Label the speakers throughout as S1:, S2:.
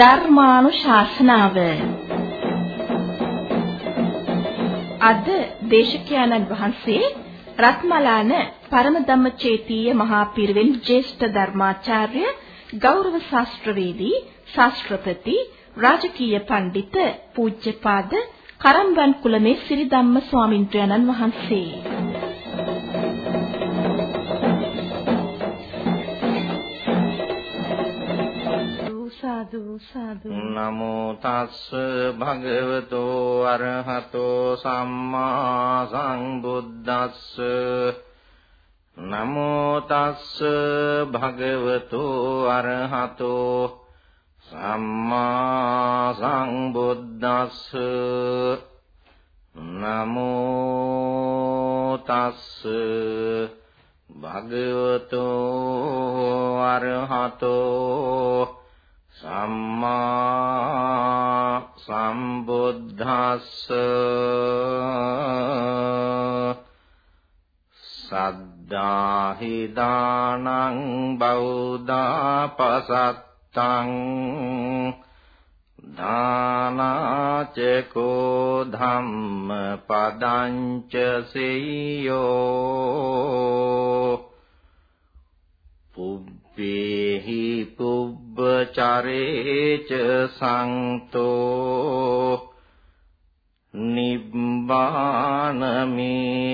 S1: ධර්මානුශාසනාව. අද දේශකයන්න් වහන්සේ රත්මලාන පරමධම්මචේතීය මහා පිරිවෙන් ජ්‍යෙෂ්ඨ ධර්මාචාර්ය ගෞරව ශාස්ත්‍රවේදී ශාස්ත්‍රපති රාජකීය පඬිත පූජ්‍යපාද කරම්බන් කුලමේ සිරිධම්ම ස්වාමින්ද්‍රයන්න් වහන්සේ.
S2: සාදු සාදු. නමෝ තස්ස භගවතෝ අරහතෝ සම්මා සම්බුද්දස්ස. නමෝ තස්ස භගවතෝ අරහතෝ සම්මා සම්බුද්දස්ස. නමෝ තස්ස භගවතෝ අරහතෝ සම්මා සම්බුද්දස්ස සද්දාහි දානං බෞද්ධා පසත්තං දානාචකෝ ධම්ම පදංච සෙය්‍යෝ පුබ්බේහි පුබ්බචරේච සන්තෝ නිබ්බානමේ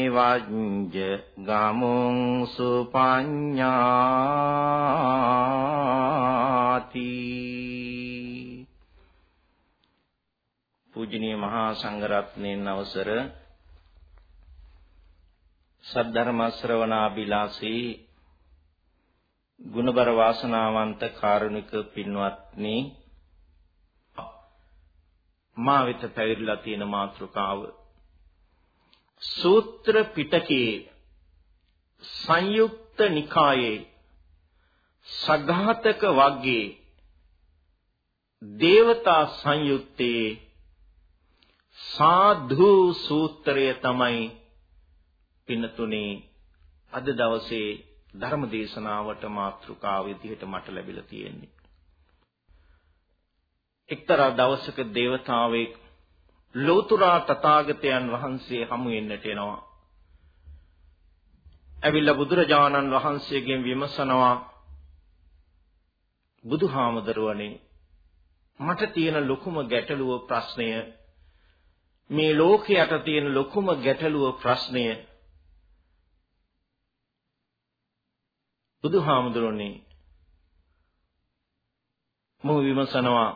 S2: වජ්ජ ගමුං සුපඤ්ඤාති පූජනීය මහා සංඝරත්නයන් අවසර සද්ධර්ම ශ්‍රවණාබිලාසී ගුණබර වාසනාවන්ත කාරුණික පින්වත්නි මා වෙත පැවිදිලා තියෙන මාතෘකාව. සූත්‍ර පිටකයේ සංයුක්ත නිකායේ සඝාතක වග්ගයේ දේවතා සංයුත්තේ සාධු සූත්‍රය තමයි පින්නතුනේ අද දවසේ ධර්ම දේශනාවට මාතෘකාව විදිහට මට ලැබිලා තියෙන්නේ. එක්තරා දවසක దేవතාවෙක් ලෝතුරා තථාගතයන් වහන්සේ හමු වෙන්නට එනවා. ඇවිල්ලා බුදුරජාණන් වහන්සේගෙන් විමසනවා බුදුහාමුදුරුවනේ මට තියෙන ලොකුම ගැටලුව ප්‍රශ්නය මේ ලෝකයට තියෙන ලොකුම ගැටලුව ප්‍රශ්නය බුදුහාමුදුරනේ මොහු විමසනවා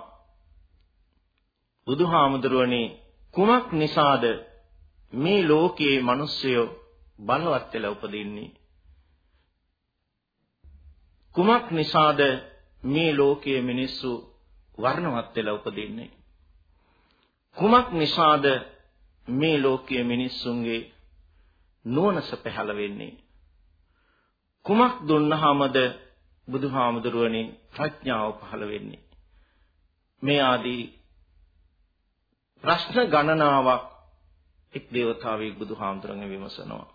S2: බුදුහාමුදුරනේ කුමක් නිසාද මේ ලෝකයේ මිනිස්සයෝ බලවත් වෙලා උපදින්නේ? කුමක් නිසාද මේ ලෝකයේ මිනිස්සු වර්ණවත් වෙලා උපදින්නේ? කුමක් නිසාද මේ ලෝකයේ මිනිස්සුන්ගේ නුවණස පහළ වෙන්නේ? කුමක් දුන්නාමද බුදුහාමුදුරුවනේ ප්‍රඥාව පහළ වෙන්නේ? මේ ආදී ප්‍රශ්න ගණනාවක් එක් දේවතාවෙක් බුදුහාමුදුරන්ගෙන් විමසනවා.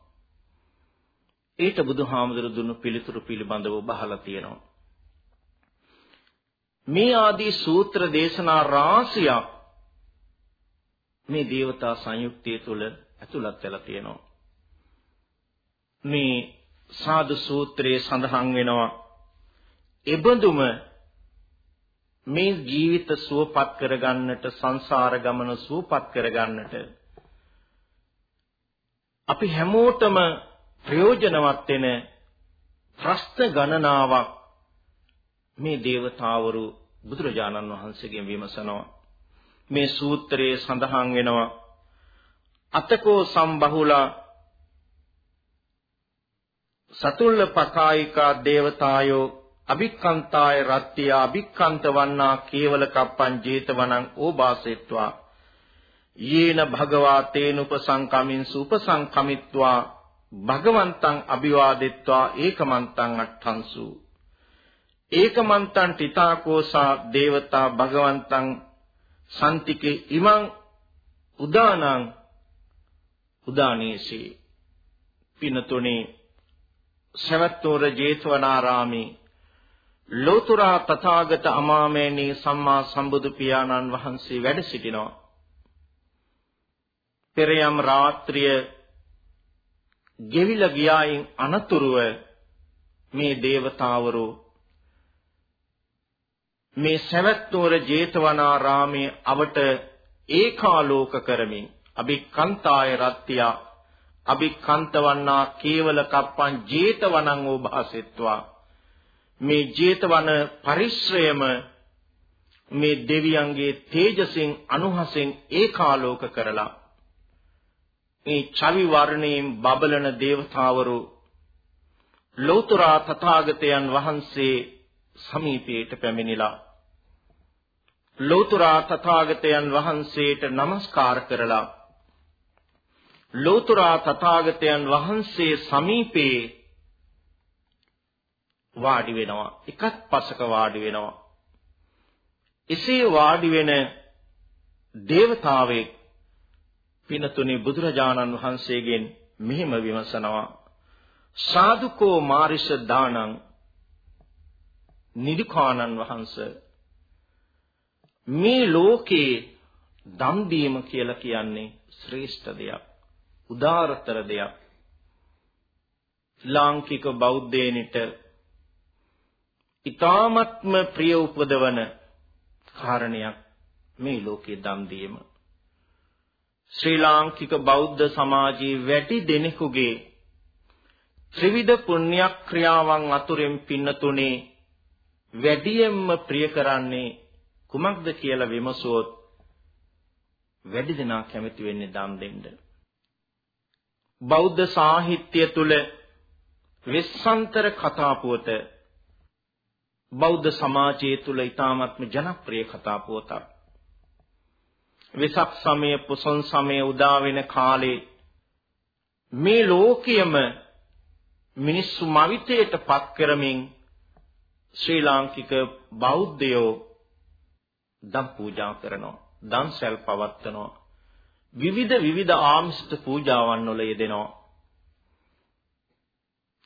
S2: ඊට බුදුහාමුදුරු දුන්නු පිළිතුරු පිළිබඳව බහලා තියෙනවා. මේ ආදී සූත්‍ර දේශනා රාශියක් මේ දේවතා සංයුක්තිය තුල ඇතුළත් වෙලා තියෙනවා. මේ සාදු සූත්‍රයේ සඳහන් වෙනවා. එබඳුම මේ ජීවිත සුවපත් කරගන්නට සංසාර ගමන සුවපත් කරගන්නට අපි හැමෝටම ප්‍රයෝජනවත් වෙන ප්‍රශ්න ගණනාවක් මේ దేవතාවරු බුදුරජාණන් වහන්සේගෙන් විමසනවා. මේ සූත්‍රයේ සඳහන් වෙනවා අතකෝ සම්බහුලා සතුල්ල පකායිකා දේවතායෝ අභික්කන්තාය රත්ත්‍ය අභික්කන්ත වන්නා කේවල කප්පං ජේතවනං ඕබාසෙත්වා යේන භගවා තේන උපසංකමින්සු උපසංකමිත්වා භගවන්තං අභිවාදෙත්වා ඒකමන්තං අට්ඨංසු. ඒකමන්තං තිතාකෝසා දේවතා භගවන්තං සම්තිකේ ඉමං උදානං උදානීසී. පිනතුනේ සවැත්නුවර ජේතවනාරාමේ ලෝතුරා තථාගත අමාමේනී සම්මා සම්බුදු පියාණන් වහන්සේ වැඩ සිටිනවා. පෙරයම් රාත්‍රිය ගෙවිලා ගියායින් අනතුරුව මේ దేవතාවරු මේ සවැත්නුවර ජේතවනාරාමයේ අවට ඒකාලෝක කරමින් අභික්ඛන්තාය රත්ත්‍යා අභික්ඛන්ත වන්නා කේවල කප්පං ජේතවනං ඕභාසෙත්වා මේ ජේතවන පරිශ්‍රයම මේ දෙවියන්ගේ තේජසෙන් අනුහසෙන් ඒකාලෝක කරලා මේ චවි වර්ණයෙන් බබලන దేవතාවරු ලෞතර තථාගතයන් වහන්සේ සමීපයට පැමිණිලා ලෞතර තථාගතයන් වහන්සේට নমස්කාර කරලා ලෝතුරා තථාගතයන් වහන්සේ සමීපේ වාඩි වෙනවා. එකත් පසක වාඩි වෙනවා. එසේ වාඩි වෙන දේවතාවෙක් පිනතුනේ බුදුරජාණන් වහන්සේගෙන් මෙහෙම විමසනවා. සාදුකෝ මාරිෂ දානං නිදුකානන් වහන්සේ මේ ලෝකේ දන් දීම කියලා කියන්නේ ශ්‍රේෂ්ඨ දෙයක්. උදාරතර දෙයක් ලාංකික බෞද්ධයනිට ඊ타මත්ම ප්‍රිය උපදවන කාරණයක් මේ ලෝකේ දන් දීම ශ්‍රී ලාංකික බෞද්ධ සමාජයේ වැඩි දෙනෙකුගේ ත්‍රිවිධ පුණ්‍යක්‍රියාවන් අතුරෙන් පින්නතුනේ වැඩියෙන්ම ප්‍රිය කරන්නේ කුමක්ද කියලා විමසුවොත් වැඩි දෙනා කැමති වෙන්නේ දන් දෙන්න. බෞද්ධ සාහිත්‍ය තුල විස්සන්තර කතා පුවත බෞද්ධ සමාජයේ තුල ඊ타ත්ම ජනප්‍රිය කතා පුවතක්. වෙසක් සමය පුසොන් සමය උදා වෙන කාලේ මේ ලෝකයේම මිනිස්සු මවිතයට පත් කරමින් ශ්‍රී ලාංකික බෞද්ධයෝ දම් පූජා කරනවා දන්සල් පවත්වනවා විවිධ විවිධ ආමිෂ්ඨ පූජාවන් වල යෙදෙනවා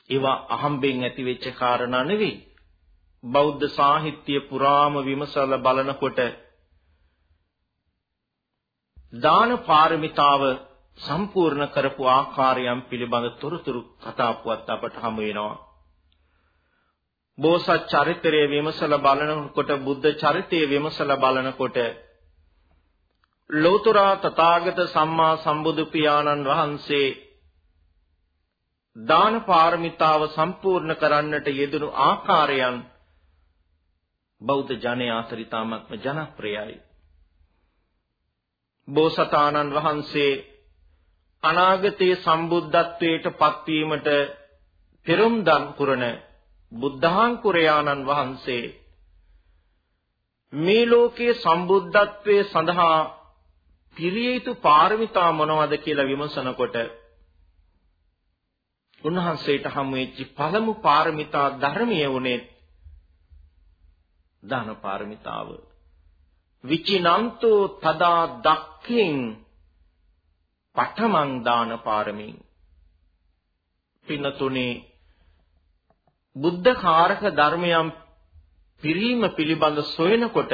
S2: ඒවා අහම්බෙන් ඇති වෙච්ච කාරණා නෙවෙයි බෞද්ධ සාහිත්‍ය පුරාම විමසලා බලනකොට දාන පාරමිතාව සම්පූර්ණ කරපු ආකාරයන් පිළිබඳ තොරතුරු කතා පුවත් අපට හමු වෙනවා. බෝසත් චරිතය විමසලා බලනකොට බුද්ධ චරිතය විමසලා බලනකොට ලෝතුරා තථාගත සම්මා සම්බුදු පියාණන් වහන්සේ දාන පාරමිතාව සම්පූර්ණ කරන්නට යෙදුණු ආකාරයන් බෞද්ධ ජනයා අතර ඉතාමත්ම ජනප්‍රියයි. බෝසතාණන් වහන්සේ අනාගතයේ සම්බුද්ධත්වයට පත්වීමට පෙරම් දන් පුරන බුද්ධාංකුරයාණන් වහන්සේ මේ ලෝකයේ සම්බුද්ධත්වයේ සඳහා පිරිය යුතු පාරමිතා මොනවද කියලා විමසනකොට උන්වහන්සේට හමු වෙච්ච පළමු පාරමිතා ධර්මයේ උනේ දාන පාරමිතාව. විචිනන්තෝ තදා දක්ඛින් පඨමං දාන පාරමී පින්නතුනේ බුද්ධ කාරක ධර්මයන් පිරීම පිළිබඳ සොයනකොට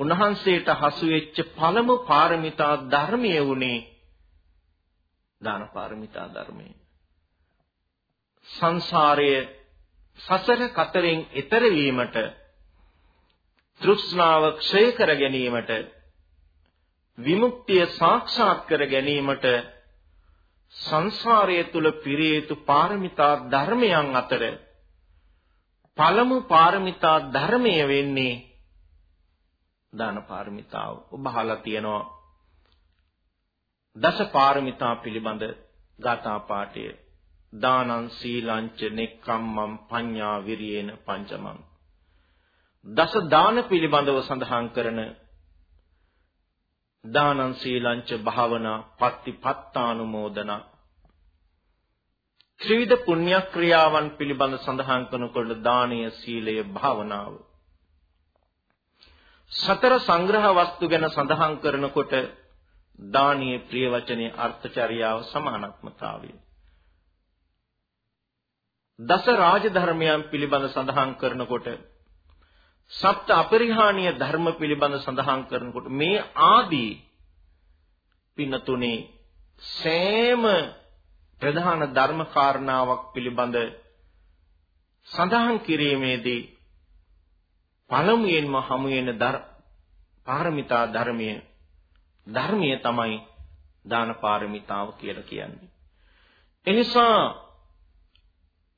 S2: උන්වහන්සේට හසු වෙච්ච පළමු පාරමිතා ධර්මයේ උනේ දාන පාරමිතා ධර්මය. සංසාරයේ සසර කතරෙන් එතර වීමට තෘෂ්ණාව ක්ෂය කර ගැනීමට විමුක්තිය සාක්ෂාත් කර ගැනීමට සංසාරය තුල පිරිය යුතු පාරමිතා ධර්මයන් අතර පළමු පාරමිතා ධර්මය වෙන්නේ දාන පාරමිතාව. ඔබ අහලා තියෙනවා දස පාරමිතා පිළිබඳ ගාථා පාඨය. දානං සීලංච නෙක්ඛම්මං පඤ්ඤා විරියේන පංචමං. දස දාන පිළිබඳව සඳහන් කරන දානං සීලංච භාවනා පත්තිපත්තානුමෝදනා ත්‍රිවිධ පුණ්‍ය ක්‍රියාවන් පිළිබඳ සඳහන් කරනකොට දානීය සීලය භාවනාව සතර සංග්‍රහ වස්තු ගැන සඳහන් කරනකොට දානීය ප්‍රිය වචනේ අර්ථචර්යාව සමානත්මතාවය. දස රාජධර්මයන් පිළිබඳ සඳහන් කරනකොට සප්ත අපරිහානීය ධර්ම පිළිබඳ සඳහන් කරනකොට මේ ආදී පින්නතුනේ සෑම ප්‍රධාන ධර්ම කාරණාවක් පිළිබඳ සඳහන් කිරීමේදී පළමුවෙන්ම හමු වෙන පාරමිතා ධර්මයේ ධර්මයේ තමයි දාන පාරමිතාව කියලා කියන්නේ. එනිසා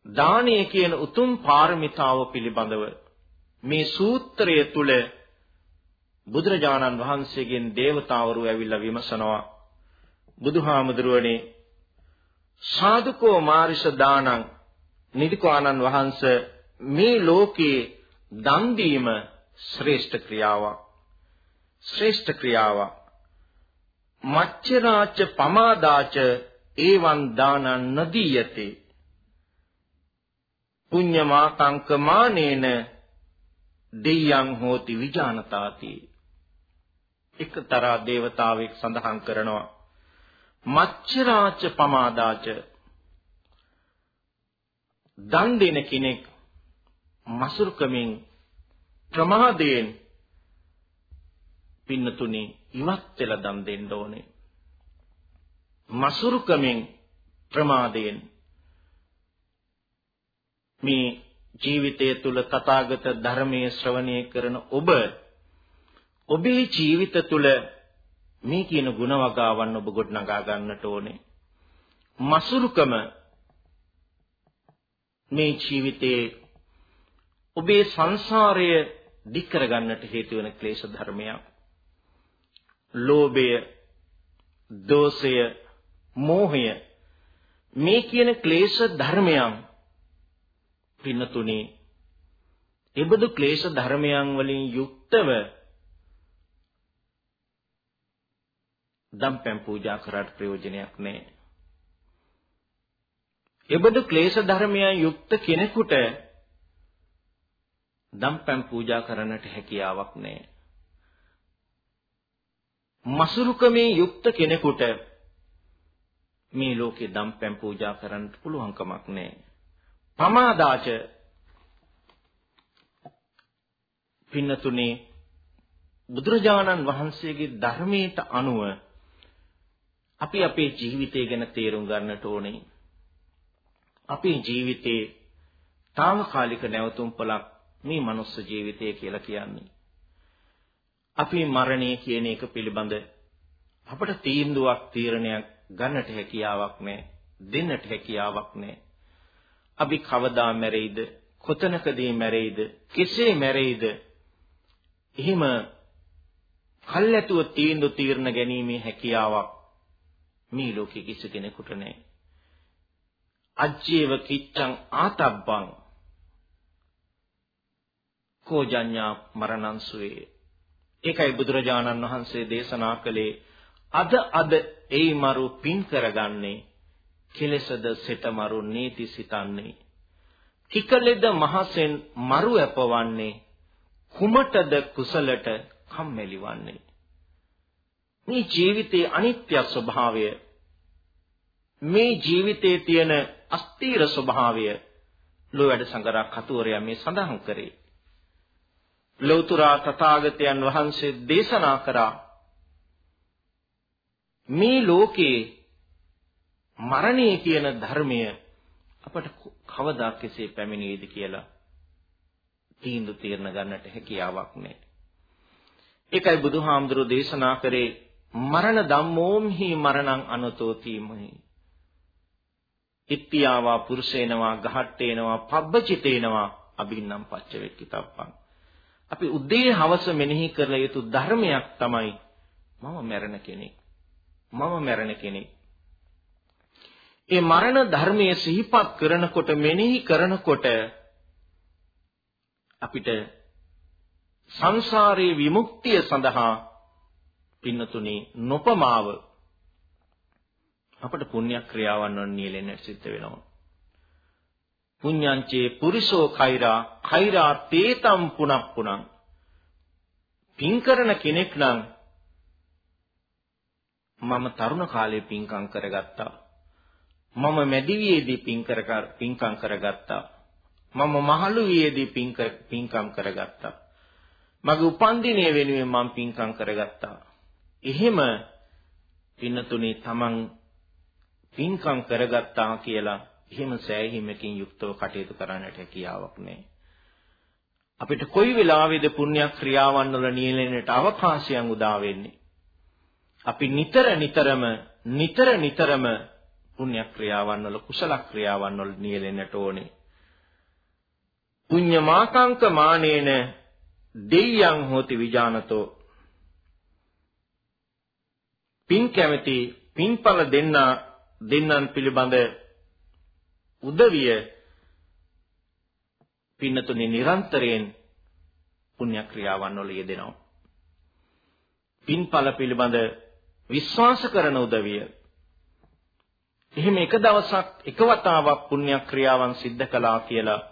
S2: දානය කියන උතුම් පාරමිතාව පිළිබඳව මේ සූත්‍රය තුල බුදුරජාණන් වහන්සේගෙන් දේවතාවරු ඇවිල්ලා විමසනවා බුදුහාමුදුරුවනේ සාදුකෝ මාරිෂ දානං නිදිකෝ ආනන් වහන්සේ මේ ලෝකේ දන් දීම ශ්‍රේෂ්ඨ ක්‍රියාවක් ශ්‍රේෂ්ඨ ක්‍රියාවක්. මච්චරාච පමාදාච ඒවං දානං නදීයතේ. පුඤ්ඤමාකංකමානේන දෙයයන් හෝති විජානතාති. එකතරා දේවතාවෙක් සඳහන් කරනවා මච්චරාච පමාදාච දන් දෙන කෙනෙක් මසුරුකමින් ප්‍රමාදයෙන් පින්නතුනි ඉවත් වෙලා දන් දෙන්න ඕනේ. මසුරුකමෙන් ප්‍රමාදයෙන් මේ ජීවිතය තුල තථාගත ධර්මයේ ශ්‍රවණය කරන ඔබ ඔබේ ජීවිත තුල මේ කියන ගුණ වගාවන් ඔබ ගොඩනගා ගන්නට ඕනේ. මසුරුකම මේ ජීවිතයේ ඔබේ සංසාරය දික් කරගන්නට හේතු වෙන ක්ලේශ ධර්මයක්. ලෝභය, දෝෂය, මෝහය මේ කියන ක්ලේශ ධර්මයන් පින්නතුනේ එබඳු ක්ලේශ ධර්මයන් වලින් යුක්තව දම්පැන් පූජා කරාට ප්‍රයෝජනයක් නැහැ. එබඳු ක්ලේශ ධර්මයන් යුක්ත කෙනෙකුට දම්පැන් පූජා කරන්නට හැකියාවක් නැහැ. මසුරුකමේ යුක්ත කෙනෙකුට මේ ලෝකේ දම්පැන් පූජා කරන්න පුළුවන් කමක් නැහැ. පමාදාච පින්නතුනේ බුදුරජාණන් වහන්සේගේ ධර්මයට අනුව අපි අපේ ජීවිතය ගැන තේරුම් ගන්නට ඕනේ. අපේ ජීවිතේ తాවකාලික නැවතුම් පළක් මේ මනුස්ස ජීවිතය කියලා කියන්නේ. අපි මරණය කියන එක පිළිබඳ අපට තීන්දුවක් තීරණයක් ගන්නට හැකියාවක් නැහැ දෙන්නට හැකියාවක් නැහැ. අපි කවදා මැරෙයිද? කොතනකදී මැරෙයිද? කෙසේ මැරෙයිද? එහෙම කල්ැතුව තීන්දුව තීරණ ගැනීමේ හැකියාවක් මේ ලෝකෙ කිසි කෙනෙකුට නැහැ. අජ්ජේව කිච්ඡං ආතබ්බං. කෝජඤ්ඤා මරණංසුවේ. ඒකයි බුදුරජාණන් වහන්සේ දේශනා කළේ අද අද එයි මරු පින් කරගන්නේ කෙලෙසද සිත මරු නීති සිතන්නේ. කිකලෙද මහසෙන් මරු අපවන්නේ කුමටද කුසලට කම්මැලිවන්නේ. මේ ජීවිතයේ අනිත්‍ය ස්වභාවය මේ ජීවිතයේ තියෙන අස්තීර ස්වභාවය ලෝ වැඩ සංගරක් කතුවරයා මේ සඳහන් කරේ. ලෞතර තථාගතයන් වහන්සේ දේශනා කරා මේ ලෝකේ මරණය කියන ධර්මය අපට කවදා කෙසේ පැමිණෙයිද කියලා තීන්දුව తీරන ගන්නට හැකියාවක් නැහැ. ඒකයි බුදුහාමුදුරෝ දේශනා කරේ මරණ ධම්මෝම්හි මරණං අනතෝතිමහි. ඉත්‍යාවා පුරුෂේනවා ගහට්ටේනවා පබ්බචිතේනවා අබින්නම් පච්චවෙක්කිතප්පං අපි උදේ හවස මෙනෙහි කරලා යුතු ධර්මයක් තමයි මම මැරෙන කෙනෙක්. මම මැරෙන කෙනෙක්. ඒ මරණ ධර්මයේ සිහිපත් කරනකොට මෙනෙහි කරනකොට අපිට සංසාරේ විමුක්තිය සඳහා පින්නතුනි නොපමාව අපට පුණ්‍ය ක්‍රියාවන් වල නියැලෙන්න සිද්ධ වෙනවා. පුඤ්ඤංචේ පුරිසෝ කෛරා කෛරා තේතම් පුනප්පුනං පින් කරන කෙනෙක් නම් මම තරුණ කාලේ පින්කම් කරගත්තා මම මැදිවියේදී පින් කර පින්කම් කරගත්තා. මම මහලු වියේදී පින් පින්කම් කරගත්තා. මගේ උපන්දිනය වෙනුවෙන් මම පින්කම් කරගත්තා. එහෙම පින්නතුනේ තමන් පින්කම් කරගත්තා කියලා එහෙම සෑහීමකින් යුක්තව කටයුතු කරන්නට හැකියාවක් නැහැ. අපිට කොයි වෙලාවෙද පුණ්‍ය ක්‍රියාවන් වල නියැලෙන්නට අවකාශයන් උදා වෙන්නේ? අපි නිතර නිතරම නිතර නිතරම පුණ්‍ය ක්‍රියාවන් වල කුසල ක්‍රියාවන් වල නියැලෙන්නට ඕනේ. පුඤ්ඤමාකාංක මානේන දෙයයන් හෝති විජානතෝ පින් කැමැති පින්පල දෙන්නා දෙන්නන් පිළිබඳ උදවිය පින්නතුනි නිරන්තරයෙන් පුණ්‍ය ක්‍රියාවන් වල යෙදෙනවා. පින්පල පිළිබඳ විශ්වාස කරන උදවිය. එහෙම එක දවසක් එක වතාවක් පුණ්‍ය ක්‍රියාවන් සිද්ධ කළා කියලා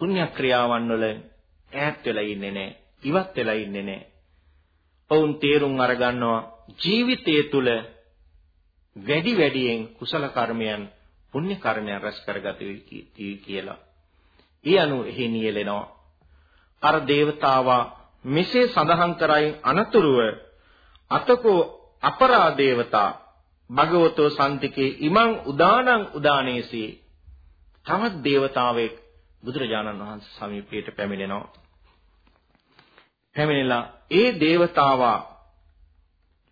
S2: පුණ්‍ය ක්‍රියාවන් වල ඈත් වෙලා ඉන්නේ නැහැ. ඉවත් වෙලා ඉන්නේ නැහැ. ඔවුන් තේරුම් අරගන්නවා ජීවිතය තුළ වැඩි වැඩියෙන් කුසල කර්මයන් පුණ්‍ය කර්මයන් රැස් කරගත යුතුයි කියලා. ඒ අනුව එහි නියැලෙනවා. අර దేవතාවා මෙසේ සඳහන් කරයින් අනතුරුව අතකෝ අපරා దేవතා භගවතෝ සම්තිකේ ඉමං උදානං උදානේසේ තවත් దేవතාවෙක් බුදුරජාණන් වහන්සේ සමීපයට පැමිණෙනවා. පැමිණලා ඒ దేవතාවා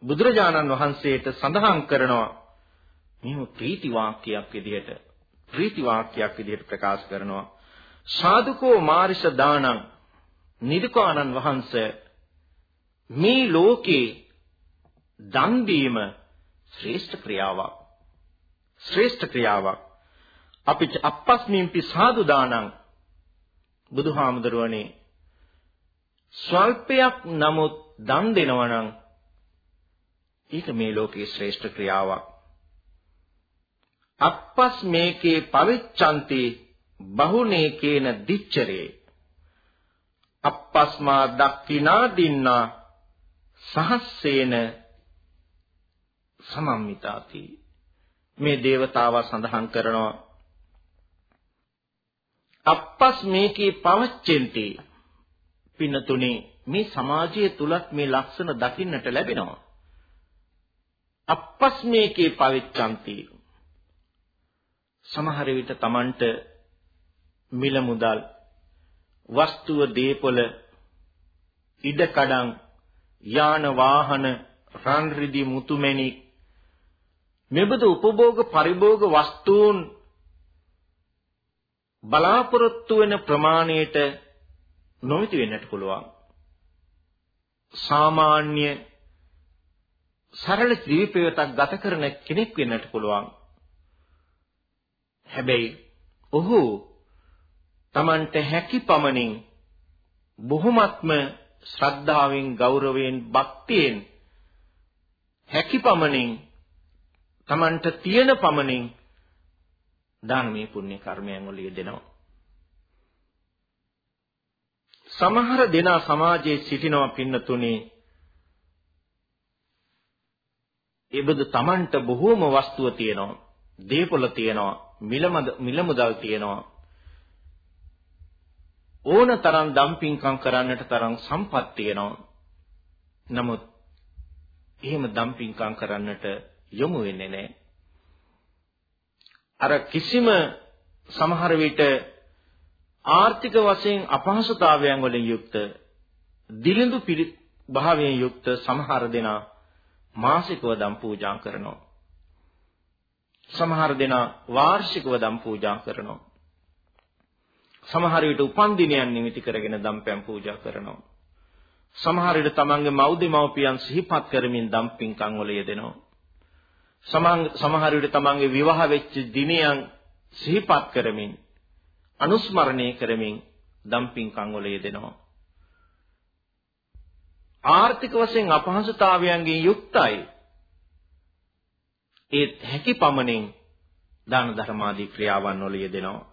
S2: බුදුරජාණන් වහන්සේට සඳහන් කරනවා මෙහෙම ප්‍රීති වාක්‍යයක් විදිහට ප්‍රීති වාක්‍යයක් විදිහට ප්‍රකාශ කරනවා. සාදුකෝ මාරිෂ දානං නිදුකානන් වහන්සේ මේ ලෝකේ දන් දීම ශ්‍රේෂ්ඨ ක්‍රියාවක් ශ්‍රේෂ්ඨ ක්‍රියාවක්. අපිට අපස්මින්පි සාදු දානං. බුදුහාමුදුරුවනේ ස්වල්පයක් නමුත් දන් දෙනවා නම් ඒක මේ ලෝකේ ශ්‍රේෂ්ඨ ක්‍රියාවක්. අප්පස් මේකේ පවිච්ඡන්ති බහුනේකේන දිච්චරේ. අප්පස්මා දක්ඛිනා දින්නා සහස්සේන සමම්මිතාති මේ దేవතාවා සඳහන් කරනවා. අප්පස් මේකේ පවච්චෙන්ති පින්නතුනේ මේ සමාජය තුලත් මේ ලක්ෂණ දකින්නට ලැබෙනවා. අප්පස් මේකේ පවිච්ඡන්ති සමහර විට Tamanට මිල මුදල් වස්තුව දීපොළ ඉඩකඩම් යාන වාහන රන් රිදි මුතුමැණික් මෙබඳු උපභෝග පරිභෝග වස්තුන් බලාපොරොත්තු වෙන ප්‍රමාණයට නොමිති වෙන්නට පුළුවන්. සාමාන්‍ය සරල ජීවිතයක් ගත කරන කෙනෙක් වෙන්නට පුළුවන්. හැබැයි ඔහු Tamanට හැකි පමණින් බොහොමත්ම ශ්‍රද්ධාවෙන් ගෞරවයෙන් භක්තියෙන් හැකි පමණින් Tamanට තියෙන පමණින් දානමය පුණ්‍ය කර්මයන් වල යෙදෙනවා. සමහර දෙනා සමාජයේ සිටිනවා පින්නතුනේ ඒබඳු Tamanට බොහෝම වස්තුව තියෙනවා දීපොළ තියෙනවා. මිල මුදල් තියෙනවා ඕන තරම් ඩම්පින්කම් කරන්නට තරම් සම්පත් තියෙනවා. නමුත් එහෙම ඩම්පින්කම් කරන්නට යොමු වෙන්නේ නැහැ. අර කිසිම සමහර විට ආර්ථික වශයෙන් අපහසුතාවයන් වලින් යුක්ත දිලිඳු භාවයෙන් යුක්ත සමහර දෙනා මාසිකව දම් පූජා කරනවා. සමහර දෙනා වාර්ෂිකව දම් පූජා කරනවා. සමහර විට උපන්දිනයන් නිමිති කරගෙන දම්පැන් පූජා කරනවා. සමහර විට තමන්ගේ මව්දෙමව්පියන් සිහිපත් කරමින් දම් පින්කම් වල යෙදෙනවා. සමහර විට තමන්ගේ විවාහ වෙච්ච දිනයන් සිහිපත් කරමින් අනුස්මරණය කරමින් දම් පින්කම් වල යෙදෙනවා. ආර්ථික වශයෙන් අපහසුතාවයන්ගෙන් යුක්තයි. ඒත් හැකි පමණින් දාන ධර්මාදී ක්‍රියාවන් වල යෙදෙනවා.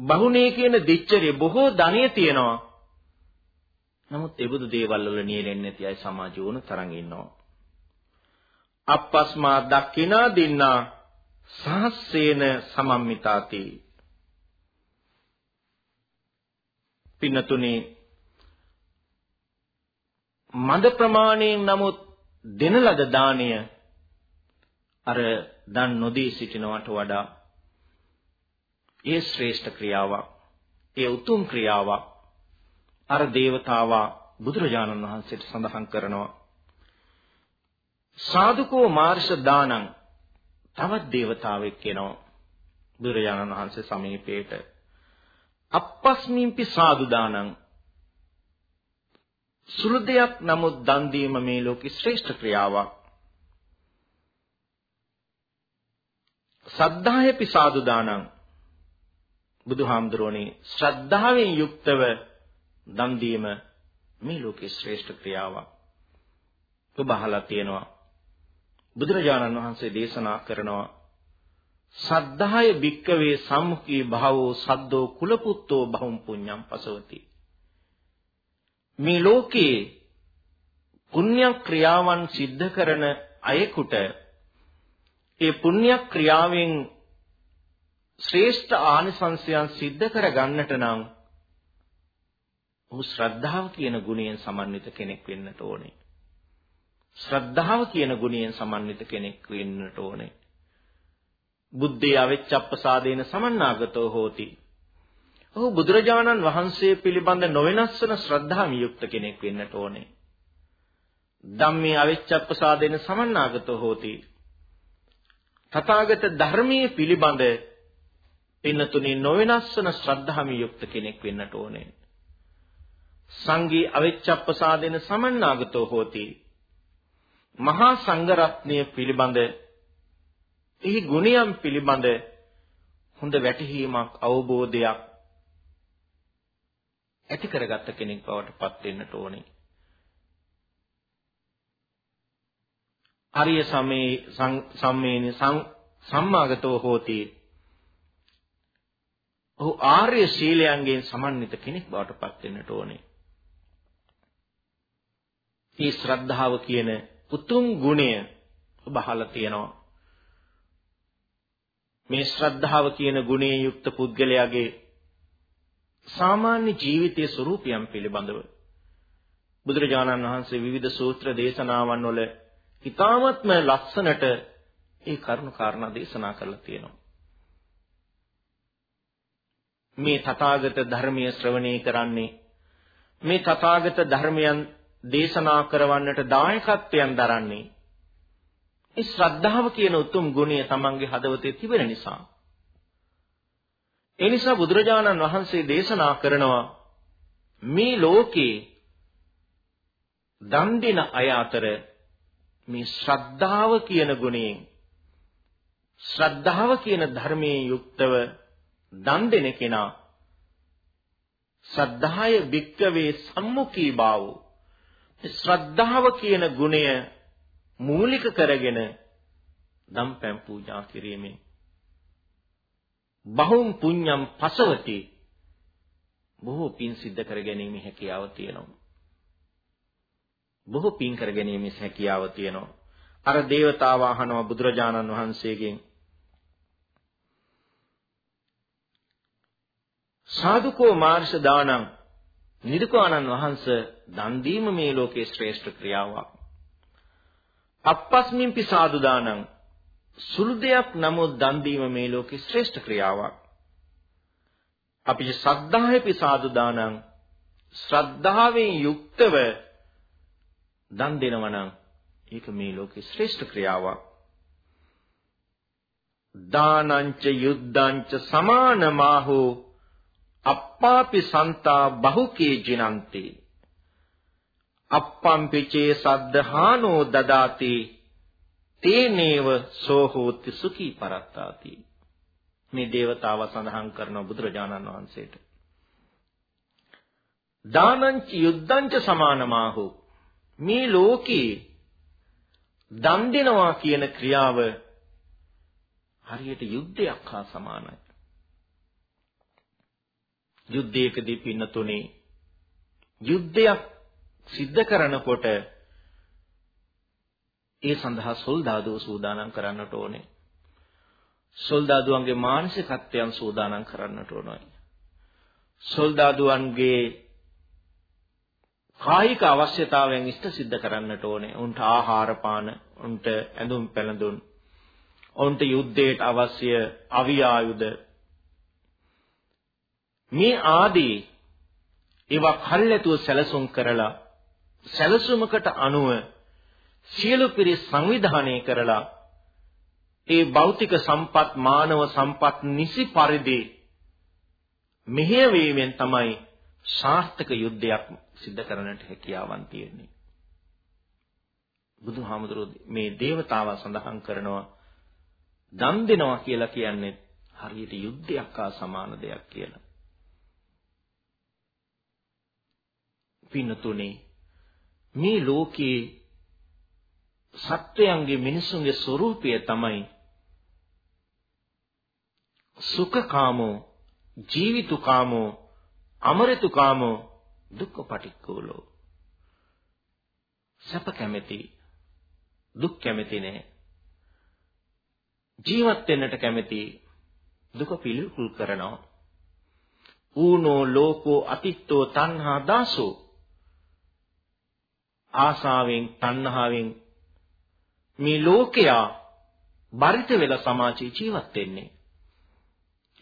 S2: බහුනේ කියන දිච්චරේ බොහෝ ධනිය තියෙනවා. නමුත් ඒබුදු දේවල් වල නියැලෙන්නේ නැති අය සමාජය වුණ තරම් ඉන්නවා. අපස්මා දක්කිනා දින්නා සහස්සේන සමම්මිතාති පින්නතුනේ මද ප්‍රමාණයෙන් නමුත් දෙන ලද දාණය අර දන් නොදී සිටිනවට වඩා ඒ ශ්‍රේෂ්ඨ ක්‍රියාවක් ඒ උතුම් ක්‍රියාවක් අර දේවතාවා බුදුරජාණන් වහන්සේට සඳහන් කරනවා. සාදුකෝ මාර්ෂ දානං තවත් දේවතාවෙක් කෙනවා බුදුරජාණන් වහන්සේ සමීපේට අප්පස්මින්පි සාදු දානං. සුළු දෙයක් නමුත් දන් දීම මේ ලෝකේ ශ්‍රේෂ්ඨ ක්‍රියාවක්. සද්ධායපි සාදු දානං. බුදුහාමුදුරෝනේ ශ්‍රද්ධාවෙන් යුක්තව දන් දීම මේ ලෝකේ ශ්‍රේෂ්ඨ ක්‍රියාවක්. ඔබ අහලා තියෙනවා. බුදුරජාණන් වහන්සේ දේශනා කරනවා සද්ධාය භික්කවේ සම්මුඛී භාවෝ සද්දෝ කුලපුත්තෝ බහුම් පුඤ්ඤම් පසවති. මේ ලෝකේ පුණ්‍ය ක්‍රියාවන් සිද්ධ කරන අයෙකුට ඒ පුණ්‍ය ක්‍රියාවෙන් ශ්‍රේෂ්ඨ ආනිසංසයන් සිද්ධ කර ගන්නට නම් ඔහු ශ්‍රද්ධාව කියන ගුණයෙන් සමන්විත කෙනෙක් වෙන්නට ඕනේ. ශ්‍රද්ධාව කියන ගුණයෙන් සමන්විත කෙනෙක් වෙන්නට ඕනේ. බුද්ධේ අවෙච්චප්පසාදේන සමන්නාගතෝ හෝති. ඔහු බුදුරජාණන් වහන්සේ පිළිබඳ නොවෙනස් වන ශ්‍රද්ධාව යුක්ත කෙනෙක් වෙන්නට ඕනේ. ධම්මේ අවෙච්චප්පසාදේන සමන්නාගතෝ හෝති. තථාගත ධර්මයේ පිළිබඳ පින්නතුනි නොවෙනස් වන ශ්‍රද්ධාව යුක්ත කෙනෙක් වෙන්නට ඕනේ. සංඝී අවෙච්චප්පසාදෙන සමන්නාගතෝ හෝති මහා සංඝරත්නය පිළිබඳ එහි ගුණයන් පිළිබඳ හොඳ වැටහීමක් අවබෝධයක් ඇති කරගත්ත කෙනෙක් බවට පත් වෙන්නට ඕනේ. ආර්ය සමේ සම්මේන සම්මාගතෝ හෝති. ඔහු ආර්ය ශීලයන්ගෙන් සමන්විත කෙනෙක් බවට පත් වෙන්නට ඕනේ. මේ ශ්‍රද්ධාව කියන උතුම් ගුණය ඔබ අහලා තියෙනවා. මේ ශ්‍රද්ධාව කියන ගුණයෙන් යුක්ත පුද්ගලයාගේ සාමාන්‍ය ජීවිතයේ ස්වરૂපයන් පිළිබඳව බුදුරජාණන් වහන්සේ විවිධ සූත්‍ර දේශනාවන් වල ඉතාමත්ම ලස්සනට ඒ කරුණු කාරණා දේශනා කරලා තියෙනවා. මේ තථාගත ධර්මයේ ශ්‍රවණය කරන්නේ මේ තථාගත ධර්මයන් දේශනා කරවන්නට දායකත්වයන් දරන්නේ ඒ ශ්‍රද්ධාව කියන උතුම් ගුණය තමන්ගේ හදවතේ තිබෙන නිසා. ඒ නිසා බුදුරජාණන් වහන්සේ දේශනා කරනවා මේ ලෝකේ දන් දෙන අය අතර මේ ශ්‍රද්ධාව කියන ගුණයෙන් ශ්‍රද්ධාව කියන ධර්මයේ යුක්තව දන් දෙන කෙනා සද්ධාය භික්කවේ සම්මුඛී බාවෝ. ශ්‍රද්ධාව කියන ගුණය මූලික කරගෙන දම්පැන් පූජා කිරීමෙන් බහුම් පුඤ්ඤම් පසවති. බොහෝ පින් සිද්ධ කර ගැනීම හැකියාව තියෙනවා. බොහෝ පින් කර ගැනීම හැකියාව තියෙනවා අර దేవතාව අහනවා බුදුරජාණන් වහන්සේගෙන් සාදුකෝ මාර්ෂ දානං නිදුකානන් වහන්සේ දන් දීම මේ ලෝකේ ශ්‍රේෂ්ඨ ක්‍රියාවක්. අප්පස්මින්පි සාදු දානං සුළු දෙයක් නමුත් දන් දීම මේ ලෝකේ ශ්‍රේෂ්ඨ ක්‍රියාවක්. අපි සද්ධායපි සාදු දානං ශ්‍රද්ධාවෙන් යුක්තව දන් දෙනවා නම් ඒක මේ ලෝකේ ශ්‍රේෂ්ඨ ක්‍රියාවක්. දානංච යුද්ධංච සමානමාහෝ අප්පාපි සන්තා බහුකේ ජිනන්ති. අප්පම්පිචේ සද්දහානෝ දදාති. තේනේව සෝහෝති සුඛී පරත්තාති. මේ దేవතාව සඳහන් කරන බුදුරජාණන් වහන්සේට. දානංච යුද්ධංච සමානමාහු මේ ලෝකේ දන් දෙනවා කියන ක්‍රියාව හරියට යුද්ධයක් හා සමානයි යුද්ධයකදී පින්නතුනේ යුද්ධයක් සිද්ධ කරනකොට ඒ සඳහා සොල්දාදුව සූදානම් කරන්නට ඕනේ. සොල්දාදුවන්ගේ මානසිකත්වයන් සූදානම් කරන්නට ඕනේ. සොල්දාදුවන්ගේ කායික අවශ්‍යතාවයන් ඉෂ්ට සිද්ධ කරන්නට ඕනේ. උන්ට ආහාර පාන, උන්ට ඇඳුම් පැළඳුම්, උන්ට යුද්ධයට අවශ්‍ය අවි ආයුධ මේ ආදී ඒවා කල්ැතුව සැලසුම් කරලා සැලසුමකට අනුව සියලු පිරිස් සංවිධානය කරලා ඒ භෞතික සම්පත් මානව සම්පත් නිසි පරිදි මෙහෙයවීමෙන් තමයි සාර්ථක යුද්ධයක් සිද්ධ කරන්නට හැකියාවන් තියෙන්නේ. බුදුහාමුදුරුවෝ මේ దేవතාවා සඳහන් කරනවා දන් දෙනවා කියලා කියන්නේ හරියට යුද්ධයක් හා සමාන දෙයක් කියලා. පින්නතුනේ මේ ලෝකයේ සත්වයන්ගේ මිනිසුන්ගේ ස්වરૂපය තමයි සුඛකාමෝ ජීවිතුකාමෝ අමරිතුකාමෝ දුක්ඛ පටික්කෝලෝ සැප කැමැති දුක් කැමැති නෑ ජීවත් වෙන්නට කැමැති දුක පිළිකුල් කරනවා ඌනෝ ලෝකෝ අතිත්තෝ තණ්හා දාසෝ ආසාවෙන් තණ්හාවෙන් මේ ලෝකයා බරිත වෙලා සමාජයේ ජීවත් වෙන්නේ.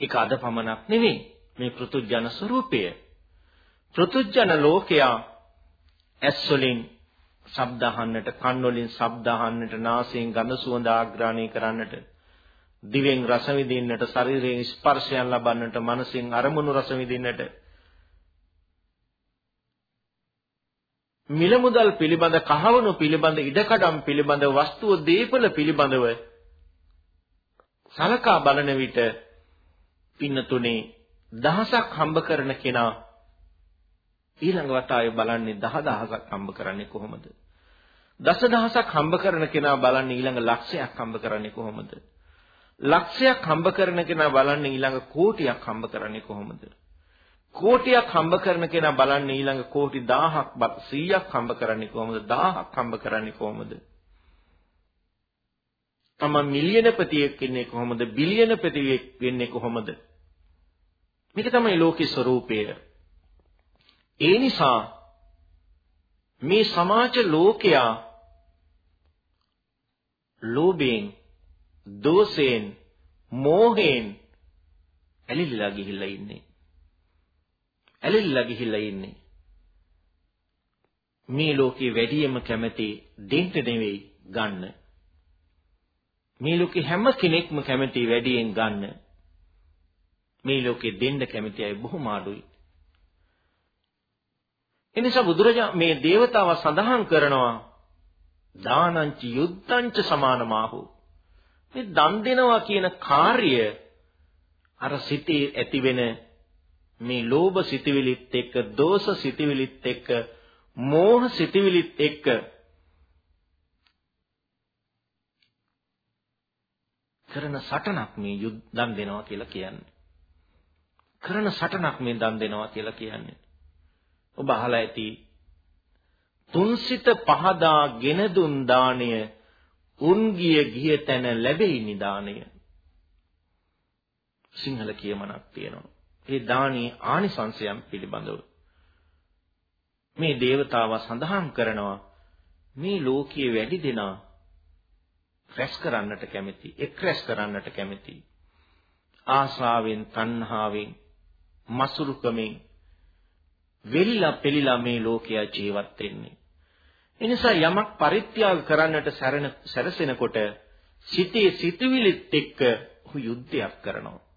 S2: ඒක අද පමණක් නෙවෙයි. මේ පෘතුජන ස්වરૂපය. පෘතුජන ලෝකයා ඇස් වලින් ශබ්ද අහන්නට, කන් වලින් ශබ්ද අහන්නට, නාසයෙන් ගඳ සුවඳ ආග්‍රහණය කරන්නට, දිවෙන් රස විඳින්නට, ශරීරයෙන් ස්පර්ශයන් ලබන්නට, මනසෙන් අරමුණු රස විඳින්නට මිල මුදල් පිළිබඳ කහවණු පිළිබඳ ඉඩකඩම් පිළිබඳ වස්තුව දීපල පිළිබඳව සලකා බලන විට පින්නතුනේ දහසක් හම්බ කරන කෙනා ඊළඟ වතාවේ බලන්නේ දහ දහසක් හම්බ කරන්නේ කොහොමද? දස දහසක් හම්බ කරන කෙනා බලන්නේ ඊළඟ ලක්ෂයක් හම්බ කරන්නේ කොහොමද? ලක්ෂයක් හම්බ කරන කෙනා බලන්නේ ඊළඟ කෝටියක් හම්බ කරන්නේ කොහොමද? කෝටියක් හම්බ කරන කෙනා බලන්නේ ඊළඟ කෝටි 1000ක් 100ක් හම්බ කරන්නේ කොහොමද 1000ක් හම්බ කරන්නේ කොහොමද තම මිලියනපතියෙක් වෙන්නේ කොහොමද බිලියනපතියෙක් වෙන්නේ කොහොමද මේක තමයි ලෝකේ ස්වરૂපය ඒ නිසා මේ සමාජ ලෝකයා ලෝභයෙන් දෝෂයෙන් මෝහයෙන් ඇලිලා ගිහිල්ලා ඉන්නේ ඇලෙල්ලා ගිහිල්ලා ඉන්නේ. මේ ලෝකේ වැඩියම කැමති දෙන්න නෙවෙයි ගන්න. මේ ලෝකේ හැම කෙනෙක්ම කැමති වැඩියෙන් ගන්න. මේ ලෝකේ දෙන්න කැමති අය බොහොම අඩුයි. එනිසා බුදුරජා මේ దేవතාව සඳහන් කරනවා දානංච යුද්ධංච සමානමාහු. මේ දන් දෙනවා කියන කාර්ය අර සිතේ ඇතිවෙන මේ ලෝභ සිතවිලිත් එක්ක, දෝෂ සිතවිලිත් එක්ක, මෝහ සිතවිලිත් එක්ක කරන සටනක් මේ දන් දෙනවා කියලා කියන්නේ. කරන සටනක් මේ දන් දෙනවා කියලා කියන්නේ. ඔබ අහලා ඇති තුන්සිත පහදා ගෙන දුන් දාණය උන්ගිය ගිය තැන ලැබෙයි නිදාණය. සිංහල කියමනක් තියෙනවා. ඒ දානී ආනිසංශයන් පිළිබඳව මේ దేవතාව සඳහන් කරනවා මේ ලෝකයේ වැඩි දෙනා රැස් කරන්නට කැමති එක් රැස් කරන්නට කැමති ආශාවෙන් තණ්හාවෙන් මසුරුකමෙන් වෙලිලා පෙලිලා මේ ලෝකයා ජීවත් වෙන්නේ එනිසා යමක් පරිත්‍යාග කරන්නට සැරසෙනකොට සිතේ සිතුවිලිත් එක්ක යුද්ධයක් කරනවා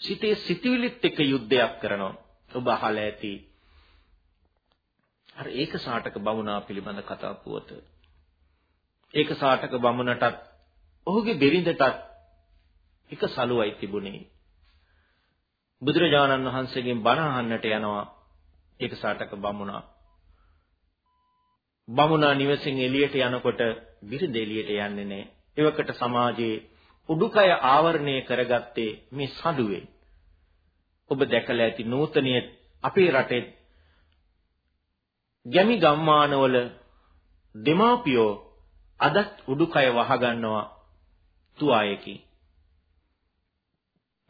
S2: සිතේ සිතුවිලිත් එක්ක යුද්ධයක් කරනවා. ඔබ අහලා ඇති. අර ඒක සාටක බමුණා පිළිබඳ කතා පුවත. ඒක සාටක බමුණටත් ඔහුගේ බිරිඳටත් එක සලුවයි තිබුණේ. බුදුරජාණන් වහන්සේගෙන් බණ අහන්නට යනවා ඒක සාටක බමුණා. බමුණා නිවසින් එළියට යනකොට බිරිඳ එළියට යන්නේ නැහැ. එවකට සමාජයේ උඩුකය ආවරණය කරගත්තේ මේ සඳුවෙන්. ඔබ දැකලා ඇති නූතනීය අපේ රටේ ගැමි ගම්මානවල දෙමාපියෝ අදත් උඩුකය වහගන්නවා තුආයකින්.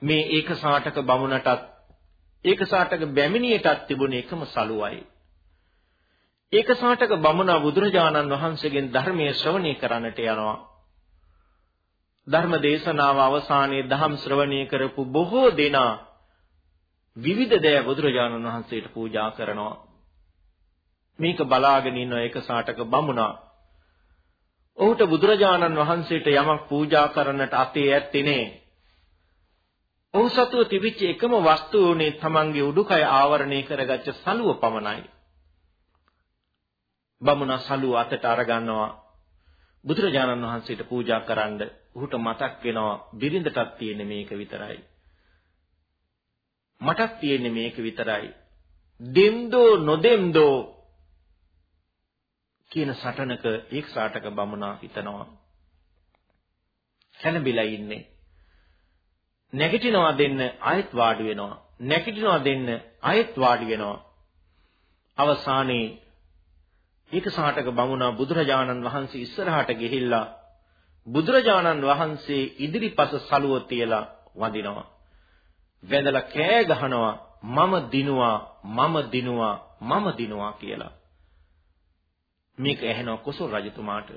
S2: මේ ඒක සාටක බමුණටත් ඒක සාටක බැමිණියටත් තිබුණ එකම සලුවයි. ඒක සාටක බමුණා බුදුරජාණන් වහන්සේගෙන් ධර්මයේ ශ්‍රවණය කරන්නට යනවා. ධර්ම දේශනාව අවසානයේ දහම් ශ්‍රවණය කරපු බොහෝ දෙනා විවිධ දෑ බුදුරජාණන් වහන්සේට පූජා කරනවා. මේක බලාගෙන ඉන්න ඒක සාටක බමුණා. ඔහුට බුදුරජාණන් වහන්සේට යමක් පූජා කරන්නට අතේ ඇත්තේ නේ. ඔහු සතුව තිබිච්ච එකම වස්තුව උනේ තමන්ගේ උඩුකය ආවරණය කරගච්ච සලුව පමණයි. බමුණා සලුව අතට අරගන්නවා. බුදුරජාණන් වහන්සේට පූජා කරන්න ඔහුට මතක් වෙනවා බිරිඳටත් තියෙන මේක විතරයි. මටත් තියෙන්නේ මේක විතරයි. දෙම්දෝ නොදෙම්දෝ කියන සටනක එක් සාටක බමුණා හිතනවා. කැළඹිලා ඉන්නේ. නැගිටිනවා දෙන්න ආයෙත් වාඩි වෙනවා. නැගිටිනවා දෙන්න ආයෙත් වාඩි වෙනවා. අවසානයේ ඒක සාටක බමුණා බුදුරජාණන් වහන්සේ ඉස්සරහට ගිහිල්ලා බුදුරජාණන් වහන්සේ ඉදිරිපස සලුව තියලා වඳිනවා. වැඳලා කෑ ගහනවා මම දිනුවා මම දිනුවා මම දිනුවා කියලා. මේක ඇහෙනවා කුසල් රජතුමාට.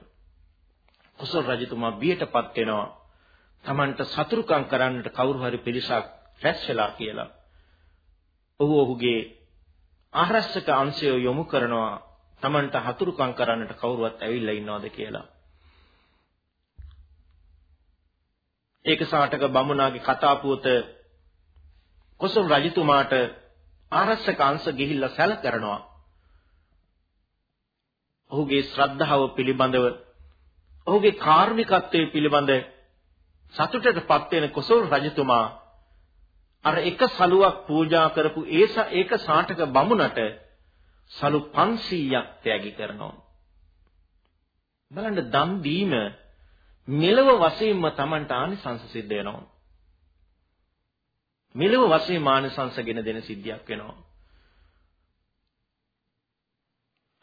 S2: කුසල් රජතුමා බියටපත් වෙනවා. Tamanට සතුරුකම් කරන්නට කවුරු හරි පිරිසක් රැස් වෙලා කියලා. ඔහු ඔහුගේ ආරක්ෂක අංශය යොමු කරනවා Tamanට හතුරුකම් කරන්නට කවුරුවත් ඇවිල්ලා ඉන්නවද කියලා. ඒක සාටක බමුණාගේ කතා පුවත කොසල් රජතුමාට ආරක්ෂක අංශ ගිහිල්ලා සැල කරනවා. ඔහුගේ ශ්‍රද්ධාව පිළිබඳව ඔහුගේ කාරුණිකත්වයේ පිළිබඳ සතුටටපත් වෙන කොසල් රජතුමා අර එක සලුවක් පූජා කරපු ඒස ඒක සාටක බමුණට සලු 500ක් ත්‍යාගි කරනවා. බලන්න දන් දීම මෙලව වශයෙන්ම Tamanට ආනිසංස සිද්ධ වෙනවා. මෙලව වශයෙන් ආනිසංසගෙන දෙන සිද්ධියක් වෙනවා.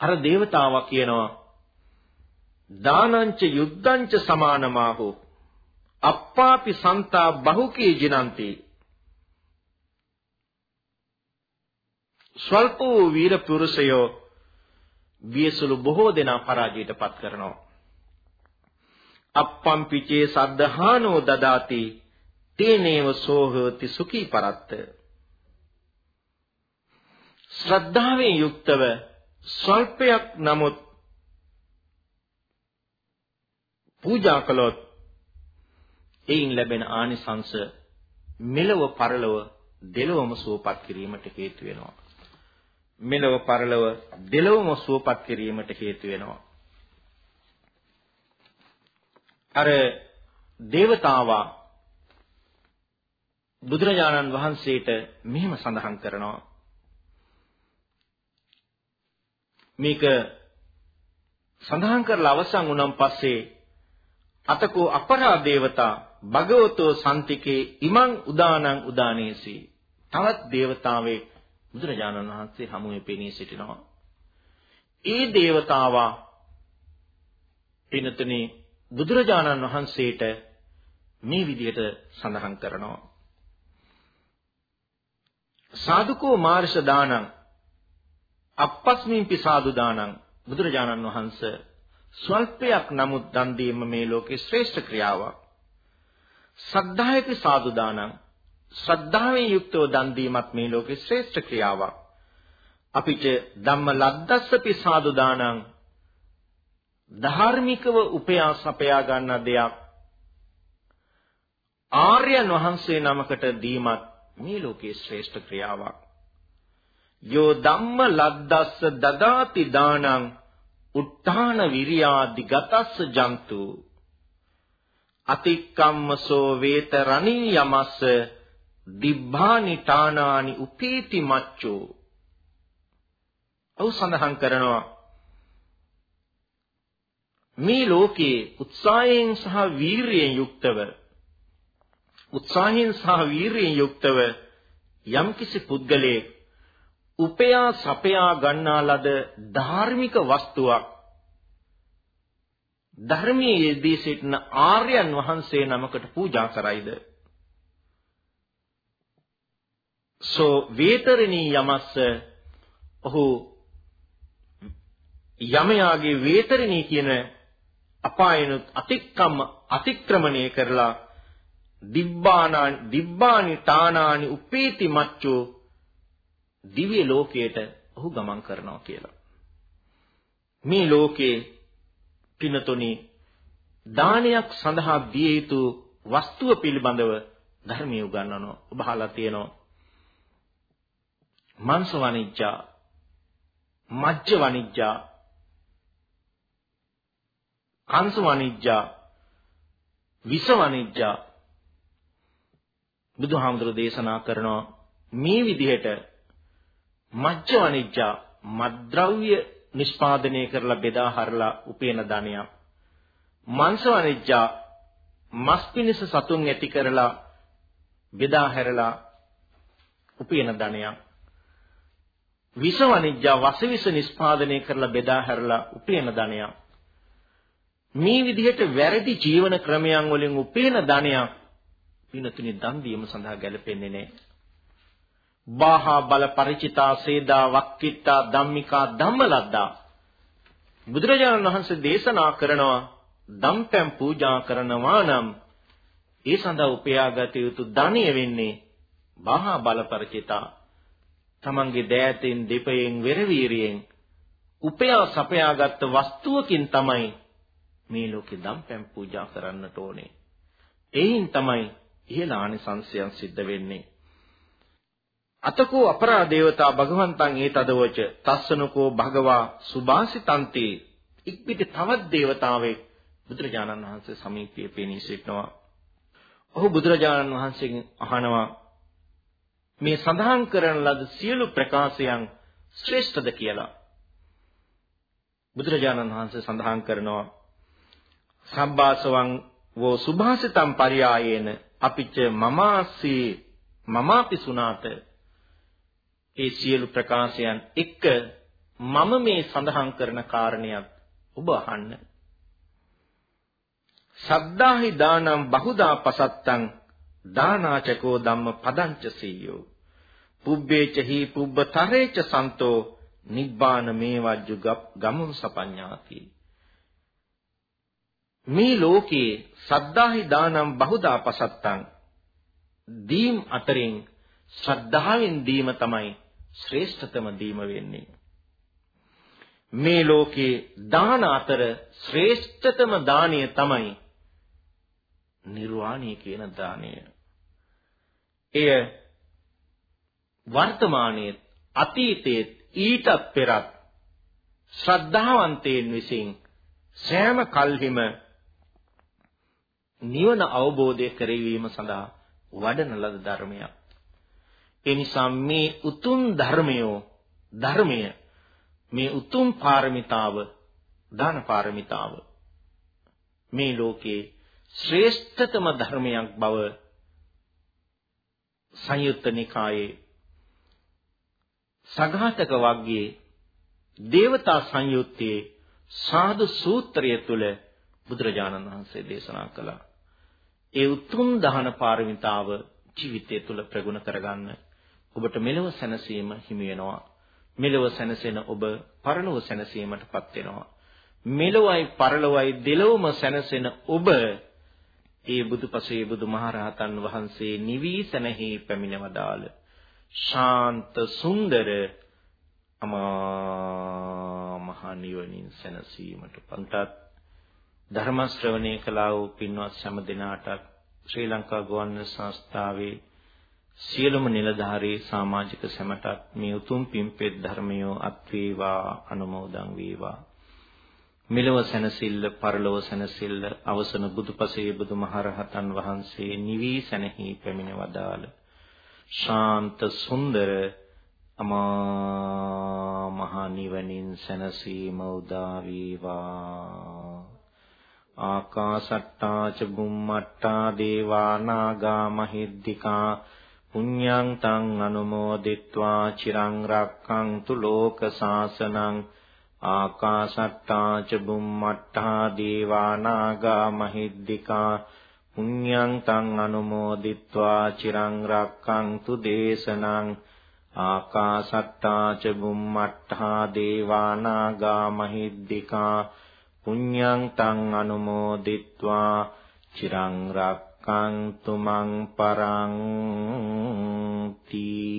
S2: අර దేవතාවා කියනවා දානංච යුද්ධංච සමානමාහෝ අප්පාපි සන්තා බහුකී ජිනන්ති. ස්වල්ප වූ වීර පුරුෂයෝ වියසුළු බොහෝ දෙනා පරාජයට පත් කරනවා. අප්පම් පිචේ සද්ධානෝ දදාති තේනේව සෝහති සුඛී පරත්ත. ශ්‍රද්ධාවෙන් යුක්තව ස්වල්පයක් නමුත් පූජා කළොත් එයින් ලැබෙන ආනිසංස මෙලව පරලව දෙලොවම සුවපත් කිරීමට හේතු වෙනවා. මෙලව පරලව දෙලොවම සුවපත් කිරීමට හේතු වෙනවා. අර దేవතාවා බුදුරජාණන් වහන්සේට මෙහෙම සඳහන් කරනවා මේක සඳහන් කරලා අවසන් වුණන් පස්සේ අතකෝ අපරා දේවතා භගවතෝ සම්තිකේ ඉමං උදානං උදානේසි. තවත් දේවතාවේ බුදුරජාණන් වහන්සේ හමුවේ පෙනී සිටිනවා. ඒ දේවතාවා පිනතුනේ බුදුරජාණන් වහන්සේට මේ විදිහට සඳහන් කරනවා. සාදුකෝ මාර්ෂ දානං අපස්මින් පිසාදු දානං බුදුරජාණන් වහන්සේ ස්වල්පයක් නමුත් දන් දීම මේ ලෝකේ ශ්‍රේෂ්ඨ ක්‍රියාවක්. සද්ධායති සාදු දානං ශ්‍රද්ධාවෙන් යුක්තව දන් දීමත් මේ ලෝකේ ශ්‍රේෂ්ඨ ක්‍රියාවක්. අපිට ධම්ම ලද්දස්සපි සාදු දානං ධාර්මිකව උපයා සපයා ගන්න දෙයක්. ආර්යයන් වහන්සේ නමකට දීමත් මේ ලෝකේ ශ්‍රේෂ්ඨ ක්‍රියාවක්. යෝ ධම්ම ලද්දස්ස දදාති දානං උත්තාන විරියාදි ගතස්ස ජන්තු අතික්කම්මසෝ වේත රණී යමස්ස දිබ්බානි තානානි උපීති මච්චෝ. ඔව් සඳහන් කරනවා මේ ලෝකයේ උත්සාහයෙන් සහ වීරියෙන් යුක්තව උත්සාහයෙන් සහ වීරියෙන් යුක්තව යම්කිසි පුද්ගලයෙක් උපයා සපයා ගන්නා ලද ධාර්මික වස්තුවක් ධර්මයේ යෙදී සිටින ආර්යයන් වහන්සේ නමකට පූජා කරයිද සෝ වේතරණී යමස්ස ඔහු යමයාගේ වේතරණී කියන අපායනුත් අතික්කම් අතික්‍රමණය කරලා දිබ්බානානි දිබ්බානි තානානි උපේති මච්චෝ දිව්‍ය ලෝකයට ඔහු ගමන් කරනවා කියලා. මේ ලෝකේ පිනතොනි දානයක් සඳහා දිය යුතු වස්තුව පිළිබඳව ධර්මයේ උගන්වනවා. ඔබ අහලා තියෙනවා. මාංශ වණිජ්ජා, මජ්ජ වණිජ්ජා, කංශ වණිජ්ජා, විස වණිජ්ජා බුදුහාමුදුරු දේශනා කරනවා මේ විදිහට මජ්ජ වණිජ්ජා මද්ද්‍රව්‍ය නිෂ්පාදනය කරලා බෙදා හරලා උපේන ධනයක්. මාංශ වණිජ්ජා මස් පිණිස සතුන් ඇති කරලා බෙදා හැරලා උපේන ධනයක්. විස වණිජ්ජා වසවිස නිෂ්පාදනය කරලා බෙදා හැරලා උපේන ධනයක්. මේ විදිහට වැරදි ජීවන ක්‍රමයන් වලින් උපේන ධනයක් පිනතුනි දන් දීම සඳහා ගැලපෙන්නේ නැහැ. බාහා බල ಪರಿචිතා සේදා වක්කිට්ටා ධම්මිකා ධම්මලද්දා. බුදුරජාණන් වහන්සේ දේශනා කරනවා දම්පැම් පූජා කරනවා නම් ඒ සඳහා උපයාගත යුතු ධනිය වෙන්නේ බාහා බල ಪರಿචිතා තමන්ගේ දෑතෙන් දෙපයෙන් වෙරවීරියෙන් උපයා සපයාගත් වස්තුවකින් තමයි මේ ලෝකේ දම්පැම් පූජා කරන්නට ඕනේ. එයින් තමයි ඉහළ ආනිසංසයන් සිද්ධ වෙන්නේ. අතකෝ අපරාදේවතා භගවන්තං ඒතදවච තස්සනකෝ භගවා සුභාසිතන්ති ඉක්පිට තවත් දේවතාවෙක් බුදුරජාණන් වහන්සේ සමීපයේ පෙනී සිටනවා. ඔහු බුදුරජාණන් වහන්සේගෙන් අහනවා මේ සඳහන් කරන ලද සියලු ප්‍රකාශයන් ශ්‍රේෂ්ඨද කියලා. බුදුරජාණන් වහන්සේ සඳහන් කරනවා සම්බාසවං වෝ සුභාසිතම් පරියායේන අපිච්ච මමාසී මමාපි සුනාත ඒ සියලු ප්‍රකාශයන් එක්ක මම මේ සඳහන් කරන කාරණයක් ඔබ අහන්න. සද්දාහි දානම් බහුදා පසත්තං දානාචකෝ ධම්ම පදංච සීයෝ පුබ්බේච හි පුබ්බතරේච සන්තෝ නිබ්බාන මේවජ්ජු ගමුන් සපඤ්ඤාති මේ ලෝකයේ සද්ධාහි දානම් බහුදා පසත්තං දීම් අතරින් ශ්‍රද්ධාවෙන් දීම තමයි ශ්‍රේෂ්ඨතම දීම වෙන්නේ මේ ලෝකේ දාන අතර ශ්‍රේෂ්ඨතම දානය තමයි නිර්වාණය කියන දානය. එය වර්තමානයේ අතීතයේ ඊටත් පෙරත් ශ්‍රද්ධාවන්තයන් විසින් සෑම කල්හිම නිවන අවබෝධය කරවීම සඳහා වඩන ලද ධර්මයක්. ඒ නිසා මේ උතුම් ධර්මයෝ ධර්මය මේ උතුම් පාරමිතාව දාන පාරමිතාව මේ ලෝකේ ශ්‍රේෂ්ඨතම ධර්මයක් බව සංයුත්ත නිකායේ සඝාතක වර්ගයේ දේවතා සංයුත්තේ සාදු සූත්‍රය තුල බුදුරජාණන් වහන්සේ දේශනා කළා. ඒ උතුම් දහන පාරමිතාව ජීවිතය තුළ ප්‍රගුණ කරගන්න ඔබට මෙලව සැනසීම හිමි වෙනවා. මෙලව සැනසෙන ඔබ පරලොව සැනසීමටපත් වෙනවා. මෙලොවයි පරලොවයි දෙලොවම සැනසෙන ඔබ ඒ බුදුපසේ බුදුමහරහතන් වහන්සේ නිවි සැනෙහි පැමිණවදාල ශාන්ත සුන්දර අමා මහ නිවනින් සැනසීමට පන්තත් ධර්ම ශ්‍රවණය කළා වූ පින්වත් සෑම දිනාටත් ශ්‍රී ලංකා ගුවන් සංස්ථාවේ සියලුම නිලධාරී සමාජික සැමටත් මේ උතුම් පින්පෙත් ධර්මයෝ අත් වේවා අනුමෝදන් වේවා. මෙලව සැනසෙල්ල පරලොව සැනසෙල්ල අවසන බුදුපසේ බුදුමහරහතන් වහන්සේ නිවි සැනෙහි පැමිණ වදාළ ශාන්ත සුන්දර අමා මහ නිවනින් සැනසීම උදා වේවා. ආකාසට්ටා ච බුම්මට්ටා දේවා නාග මහිද්దికා පුඤ්ඤං තං අනුමෝදිත්වා චිරං රක්ඛන්තු ලෝක සාසනං ආකාශට්ටා ච බුම්මට්ටා දේවා නාග මහිද්దికා පුඤ්ඤං තං අනුමෝදිත්වා චිරං රක්ඛන්තු දේශනං ආකාශට්ටා ච බුම්මට්ටා දේවා නාග මහිද්దికා පුඤ්ඤං තං අනුමෝදිත්වා චිරං රක් රක්ඛන්තු මං පරං තී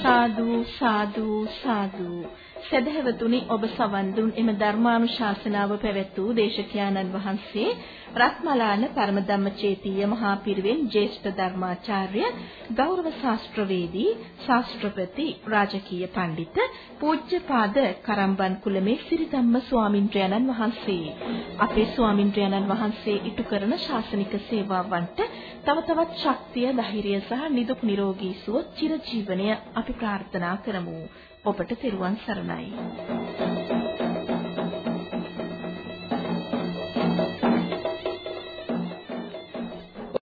S1: සාදු සාදු සාදු. සදහැවතුනි ඔබ සවන් දුන්. එම ධර්මානුශාසනාව පැවැත් වූ දේශකයාණන් වහන්සේ රත්මලාන පරමධම්මචේතීය මහා පිරිවෙන් ජේෂ්ඨ ධර්මාචාර්ය ගෞරව ශාස්ත්‍රවේදී ශාස්ත්‍රපති රාජකීය පඬිත පූජ්‍යපාද කරම්බන් කුලමේ සිරිධම්ම ස්වාමින්ද්‍රයන්න් වහන්සේ. අපේ ස්වාමින්ද්‍රයන්න් වහන්සේ ඉටු කරන ශාසනික සේවාවන්ට තව තවත් ශක්තිය ධෛර්යය සහ නිදුක් නිරෝගී සුව චිරජීවනය අපි ප්‍රාර්ථනා කරමු. ඔබට තෙරුවන් සරණයි.